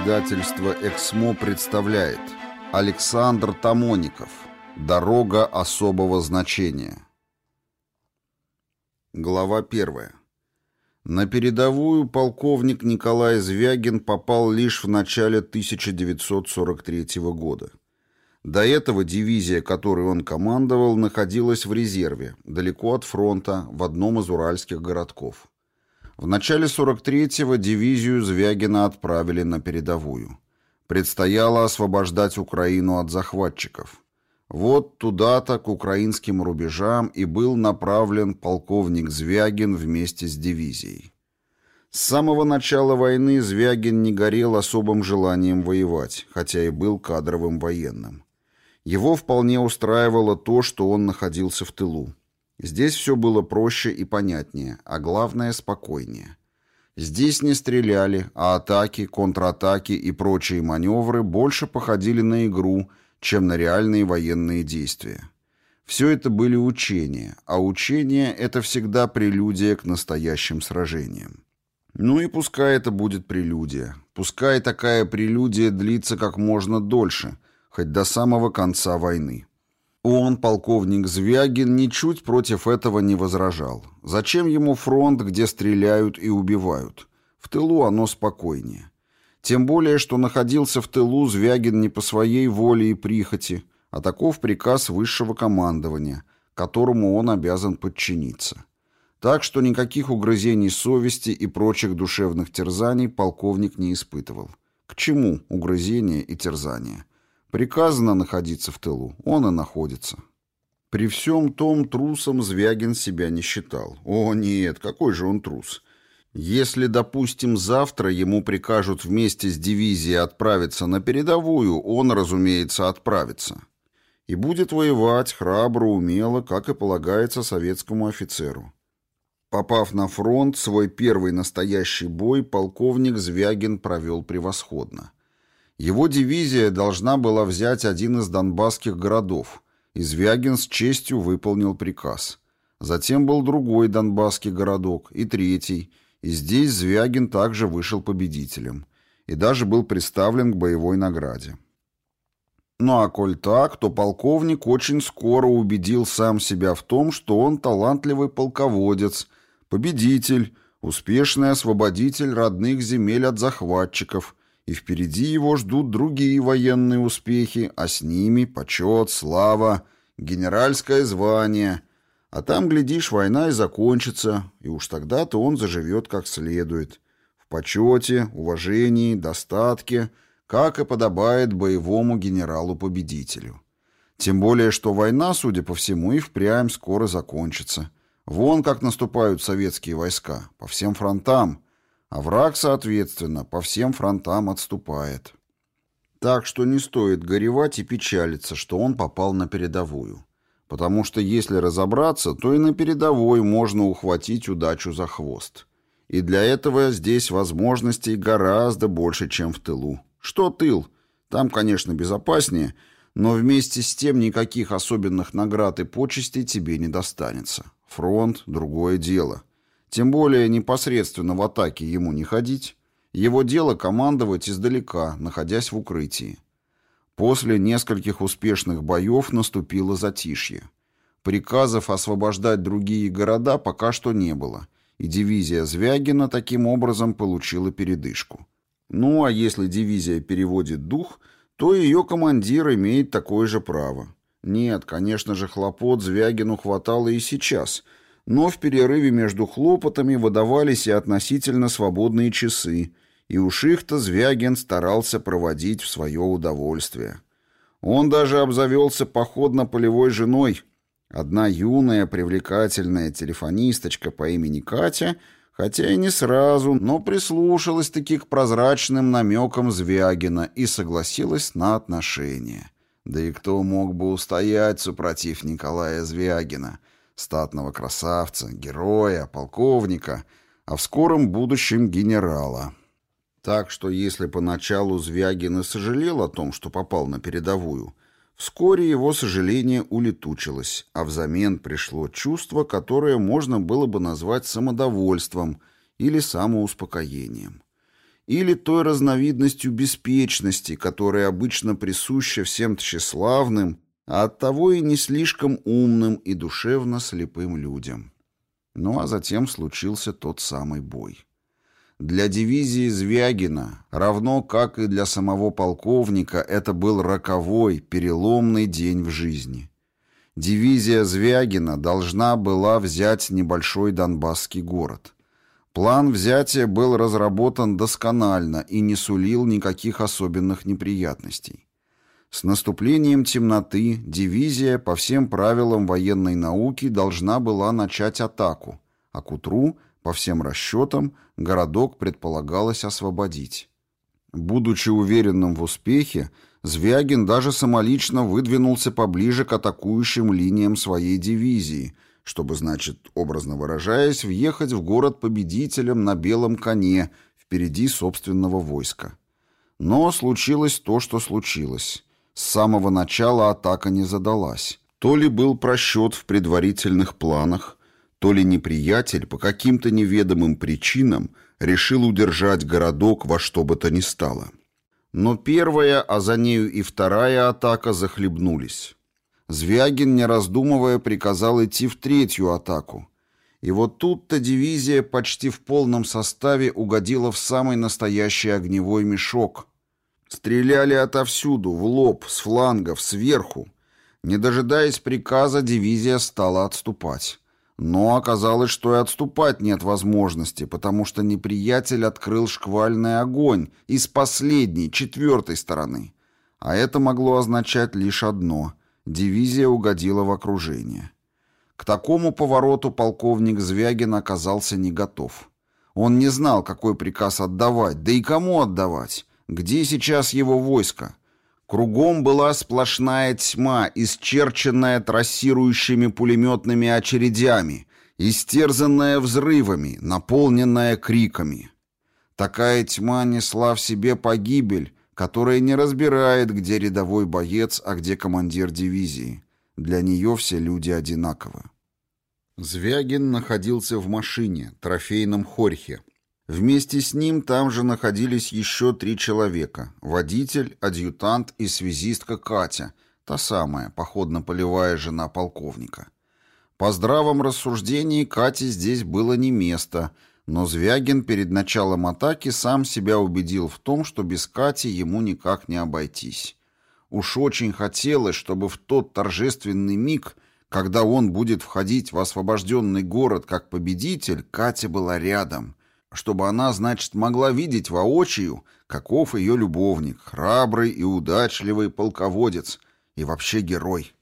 Издательство «Эксмо» представляет Александр Тамоников «Дорога особого значения» Глава первая. На передовую полковник Николай Звягин попал лишь в начале 1943 года. До этого дивизия, которой он командовал, находилась в резерве, далеко от фронта, в одном из уральских городков. В начале 43-го дивизию Звягина отправили на передовую. Предстояло освобождать Украину от захватчиков. Вот туда-то, к украинским рубежам, и был направлен полковник Звягин вместе с дивизией. С самого начала войны Звягин не горел особым желанием воевать, хотя и был кадровым военным. Его вполне устраивало то, что он находился в тылу. Здесь все было проще и понятнее, а главное – спокойнее. Здесь не стреляли, а атаки, контратаки и прочие маневры больше походили на игру, чем на реальные военные действия. Все это были учения, а учения – это всегда прелюдия к настоящим сражениям. Ну и пускай это будет прелюдия. Пускай такая прелюдия длится как можно дольше, хоть до самого конца войны. Он, полковник Звягин, ничуть против этого не возражал. Зачем ему фронт, где стреляют и убивают? В тылу оно спокойнее. Тем более, что находился в тылу Звягин не по своей воле и прихоти, а таков приказ высшего командования, которому он обязан подчиниться. Так что никаких угрызений совести и прочих душевных терзаний полковник не испытывал. К чему угрызения и терзания? Приказано находиться в тылу, он и находится. При всем том трусом Звягин себя не считал. О нет, какой же он трус. Если, допустим, завтра ему прикажут вместе с дивизией отправиться на передовую, он, разумеется, отправится. И будет воевать храбро, умело, как и полагается советскому офицеру. Попав на фронт, свой первый настоящий бой полковник Звягин провел превосходно. Его дивизия должна была взять один из донбасских городов, и Звягин с честью выполнил приказ. Затем был другой донбасский городок и третий, и здесь Звягин также вышел победителем и даже был представлен к боевой награде. Ну а коль так, то полковник очень скоро убедил сам себя в том, что он талантливый полководец, победитель, успешный освободитель родных земель от захватчиков – и впереди его ждут другие военные успехи, а с ними почет, слава, генеральское звание. А там, глядишь, война и закончится, и уж тогда-то он заживет как следует. В почете, уважении, достатке, как и подобает боевому генералу-победителю. Тем более, что война, судя по всему, и впрямь скоро закончится. Вон как наступают советские войска, по всем фронтам – а враг, соответственно, по всем фронтам отступает. Так что не стоит горевать и печалиться, что он попал на передовую. Потому что если разобраться, то и на передовой можно ухватить удачу за хвост. И для этого здесь возможностей гораздо больше, чем в тылу. Что тыл? Там, конечно, безопаснее, но вместе с тем никаких особенных наград и почестей тебе не достанется. Фронт — другое дело. Тем более непосредственно в атаке ему не ходить. Его дело командовать издалека, находясь в укрытии. После нескольких успешных боев наступило затишье. Приказов освобождать другие города пока что не было, и дивизия Звягина таким образом получила передышку. Ну а если дивизия переводит дух, то ее командир имеет такое же право. Нет, конечно же, хлопот Звягину хватало и сейчас – но в перерыве между хлопотами выдавались и относительно свободные часы, и уж их-то Звягин старался проводить в свое удовольствие. Он даже обзавелся походно-полевой женой. Одна юная, привлекательная телефонисточка по имени Катя, хотя и не сразу, но прислушалась-таки к прозрачным намекам Звягина и согласилась на отношения. Да и кто мог бы устоять супротив Николая Звягина — статного красавца, героя, полковника, а в скором будущем генерала. Так что если поначалу Звягин и сожалел о том, что попал на передовую, вскоре его сожаление улетучилось, а взамен пришло чувство, которое можно было бы назвать самодовольством или самоуспокоением. или той разновидностью беспечности, которая обычно присуща всем тщеславным, а оттого и не слишком умным и душевно слепым людям. Ну а затем случился тот самый бой. Для дивизии Звягина, равно как и для самого полковника, это был роковой, переломный день в жизни. Дивизия Звягина должна была взять небольшой донбасский город. План взятия был разработан досконально и не сулил никаких особенных неприятностей. С наступлением темноты дивизия по всем правилам военной науки должна была начать атаку, а к утру – по всем расчетам, городок предполагалось освободить. Будучи уверенным в успехе, Звягин даже самолично выдвинулся поближе к атакующим линиям своей дивизии, чтобы, значит, образно выражаясь, въехать в город победителем на белом коне впереди собственного войска. Но случилось то, что случилось. С самого начала атака не задалась. То ли был просчет в предварительных планах, то ли неприятель по каким-то неведомым причинам решил удержать городок во что бы то ни стало. Но первая, а за нею и вторая атака захлебнулись. Звягин, не раздумывая, приказал идти в третью атаку. И вот тут-то дивизия почти в полном составе угодила в самый настоящий огневой мешок. Стреляли отовсюду, в лоб, с флангов, сверху. Не дожидаясь приказа, дивизия стала отступать. Но оказалось, что и отступать нет возможности, потому что неприятель открыл шквальный огонь из последней, четвертой стороны. А это могло означать лишь одно — дивизия угодила в окружение. К такому повороту полковник Звягин оказался не готов. Он не знал, какой приказ отдавать, да и кому отдавать, где сейчас его войско. Кругом была сплошная тьма, исчерченная трассирующими пулеметными очередями, истерзанная взрывами, наполненная криками. Такая тьма несла в себе погибель, которая не разбирает, где рядовой боец, а где командир дивизии. Для нее все люди одинаковы. Звягин находился в машине, трофейном хорьхе, Вместе с ним там же находились еще три человека. Водитель, адъютант и связистка Катя, та самая, походно-полевая жена полковника. По здравом рассуждении Кате здесь было не место, но Звягин перед началом атаки сам себя убедил в том, что без Кати ему никак не обойтись. Уж очень хотелось, чтобы в тот торжественный миг, когда он будет входить в освобожденный город как победитель, Катя была рядом — чтобы она, значит, могла видеть воочию, каков ее любовник, храбрый и удачливый полководец и вообще герой.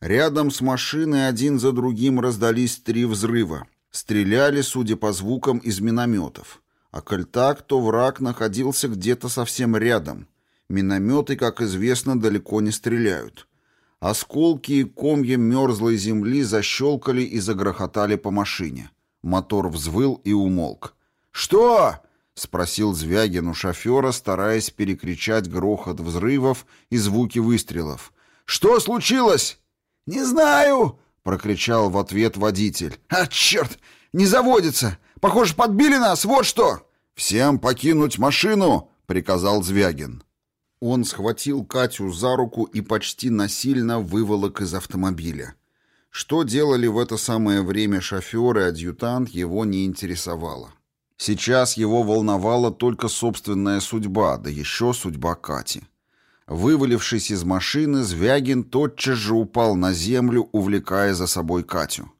Рядом с машиной один за другим раздались три взрыва. Стреляли, судя по звукам, из минометов. А коль так, то враг находился где-то совсем рядом. Минометы, как известно, далеко не стреляют. Осколки и комья мерзлой земли защелкали и загрохотали по машине. Мотор взвыл и умолк. «Что?» — спросил Звягин у шофера, стараясь перекричать грохот взрывов и звуки выстрелов. «Что случилось?» «Не знаю!» — прокричал в ответ водитель. «А, черт! Не заводится! Похоже, подбили нас, вот что!» «Всем покинуть машину!» — приказал Звягин. Он схватил Катю за руку и почти насильно выволок из автомобиля. Что делали в это самое время шофер и адъютант, его не интересовало. Сейчас его волновала только собственная судьба, да еще судьба Кати. Вывалившись из машины, Звягин тотчас же упал на землю, увлекая за собой Катю.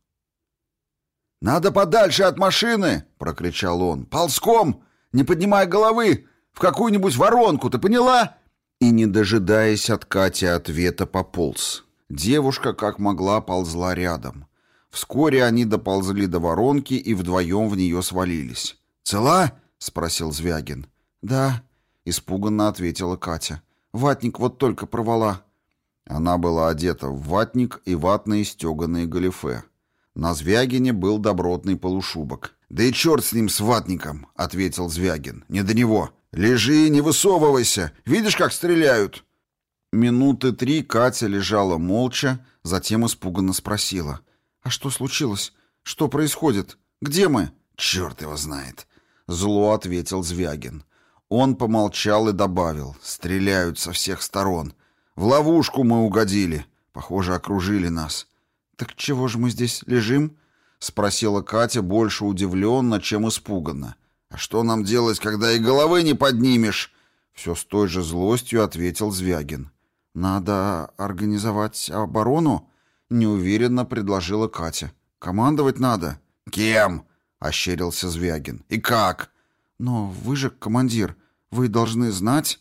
«Надо подальше от машины!» — прокричал он. «Ползком! Не поднимай головы! В какую-нибудь воронку, ты поняла?» И, не дожидаясь от Кати ответа, пополз. Девушка, как могла, ползла рядом. Вскоре они доползли до воронки и вдвоем в нее свалились. «Цела?» — спросил Звягин. «Да», — испуганно ответила Катя. «Ватник вот только провала». Она была одета в ватник и ватные стеганые галифе. На Звягине был добротный полушубок. «Да и черт с ним, с ватником!» — ответил Звягин. «Не до него! Лежи, не высовывайся! Видишь, как стреляют!» Минуты три Катя лежала молча, затем испуганно спросила. «А что случилось? Что происходит? Где мы?» «Черт его знает!» Зло ответил Звягин. Он помолчал и добавил. «Стреляют со всех сторон. В ловушку мы угодили. Похоже, окружили нас». «Так чего же мы здесь лежим?» — спросила Катя больше удивленно, чем испуганно. «А что нам делать, когда и головы не поднимешь?» Все с той же злостью ответил Звягин. «Надо организовать оборону?» — неуверенно предложила Катя. «Командовать надо». «Кем?» — ощерился Звягин. «И как?» «Но вы же командир. Вы должны знать...»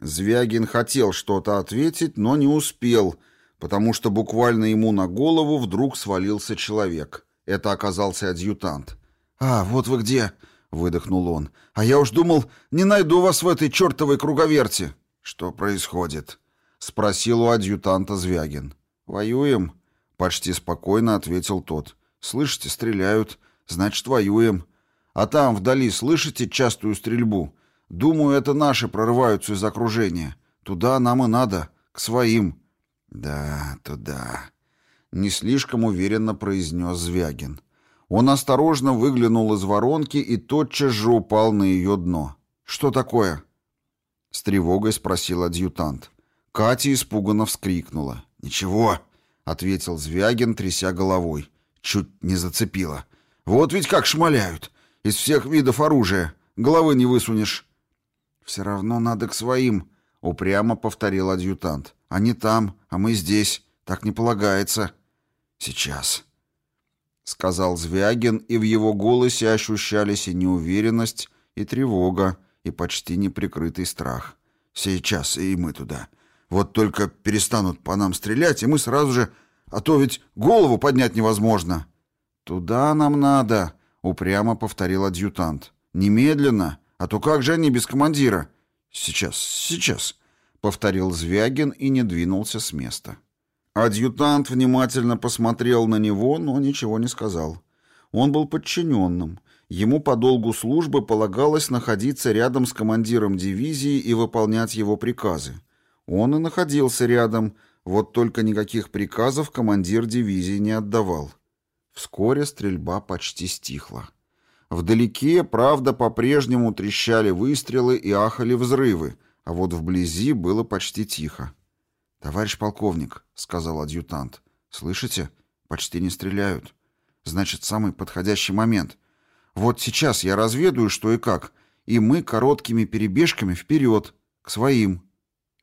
Звягин хотел что-то ответить, но не успел, потому что буквально ему на голову вдруг свалился человек. Это оказался адъютант. «А, вот вы где!» — выдохнул он. «А я уж думал, не найду вас в этой чертовой круговерти!» «Что происходит?» — спросил у адъютанта Звягин. «Воюем?» — почти спокойно ответил тот. «Слышите, стреляют. Значит, воюем. А там, вдали, слышите частую стрельбу? Думаю, это наши прорываются из окружения. Туда нам и надо, к своим». «Да, туда», — не слишком уверенно произнес Звягин. Он осторожно выглянул из воронки и тотчас же упал на ее дно. «Что такое?» С тревогой спросил адъютант. Катя испуганно вскрикнула. «Ничего», — ответил Звягин, тряся головой. «Чуть не зацепило. Вот ведь как шмаляют. Из всех видов оружия. Головы не высунешь». «Все равно надо к своим», — упрямо повторил адъютант. «Они там, а мы здесь. Так не полагается». «Сейчас», — сказал Звягин, и в его голосе ощущались и неуверенность, и тревога, и почти неприкрытый страх. «Сейчас, и мы туда. Вот только перестанут по нам стрелять, и мы сразу же... А то ведь голову поднять невозможно». «Туда нам надо», — упрямо повторил адъютант. «Немедленно, а то как же они без командира?» «Сейчас, сейчас», — повторил Звягин и не двинулся с места. Адъютант внимательно посмотрел на него, но ничего не сказал. Он был подчиненным. Ему по долгу службы полагалось находиться рядом с командиром дивизии и выполнять его приказы. Он и находился рядом, вот только никаких приказов командир дивизии не отдавал. Вскоре стрельба почти стихла. Вдалеке, правда, по-прежнему трещали выстрелы и ахали взрывы, а вот вблизи было почти тихо. «Товарищ полковник», — сказал адъютант, — «слышите? Почти не стреляют. Значит, самый подходящий момент. Вот сейчас я разведаю, что и как, и мы короткими перебежками вперед, к своим».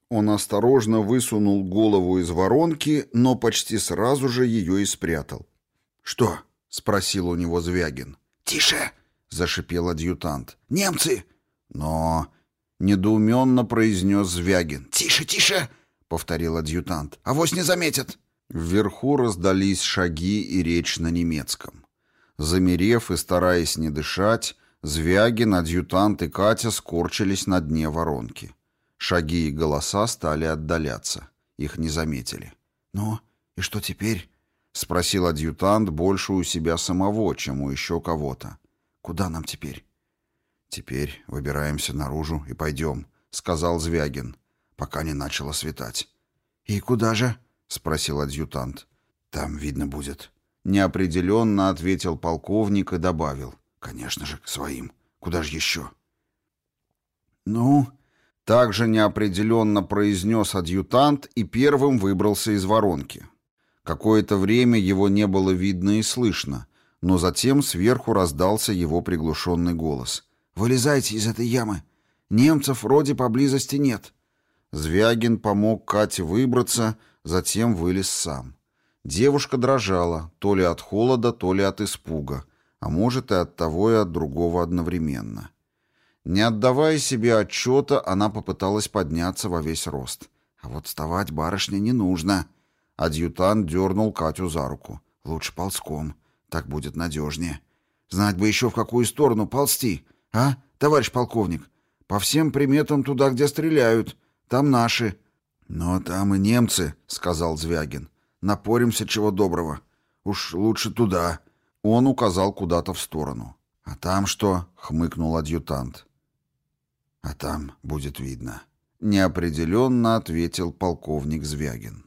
Он осторожно высунул голову из воронки, но почти сразу же ее и спрятал. «Что?» — спросил у него Звягин. «Тише!» — зашипел адъютант. «Немцы!» «Но...» — недоуменно произнес Звягин. «Тише, тише!» — повторил адъютант. «Авось не заметят!» Вверху раздались шаги и речь на немецком. Замерев и стараясь не дышать, Звягин, адъютант и Катя скорчились на дне воронки. Шаги и голоса стали отдаляться. Их не заметили. «Ну, и что теперь?» — спросил адъютант больше у себя самого, чем у еще кого-то. «Куда нам теперь?» «Теперь выбираемся наружу и пойдем», — сказал Звягин, пока не начало светать. «И куда же?» — спросил адъютант. «Там видно будет». Неопределенно ответил полковник и добавил. «Конечно же, к своим. Куда же еще?» «Ну?» Также неопределенно произнес адъютант и первым выбрался из воронки. Какое-то время его не было видно и слышно, но затем сверху раздался его приглушенный голос. «Вылезайте из этой ямы! Немцев вроде поблизости нет!» Звягин помог Кате выбраться, затем вылез сам. Девушка дрожала, то ли от холода, то ли от испуга, а может и от того и от другого одновременно. Не отдавая себе отчета, она попыталась подняться во весь рост. А вот вставать барышне не нужно — Адъютант дернул Катю за руку. «Лучше ползком. Так будет надежнее. Знать бы еще, в какую сторону ползти. А, товарищ полковник? По всем приметам туда, где стреляют. Там наши». «Но там и немцы», — сказал Звягин. «Напоримся чего доброго. Уж лучше туда». Он указал куда-то в сторону. «А там что?» — хмыкнул адъютант. «А там будет видно», — неопределенно ответил полковник Звягин.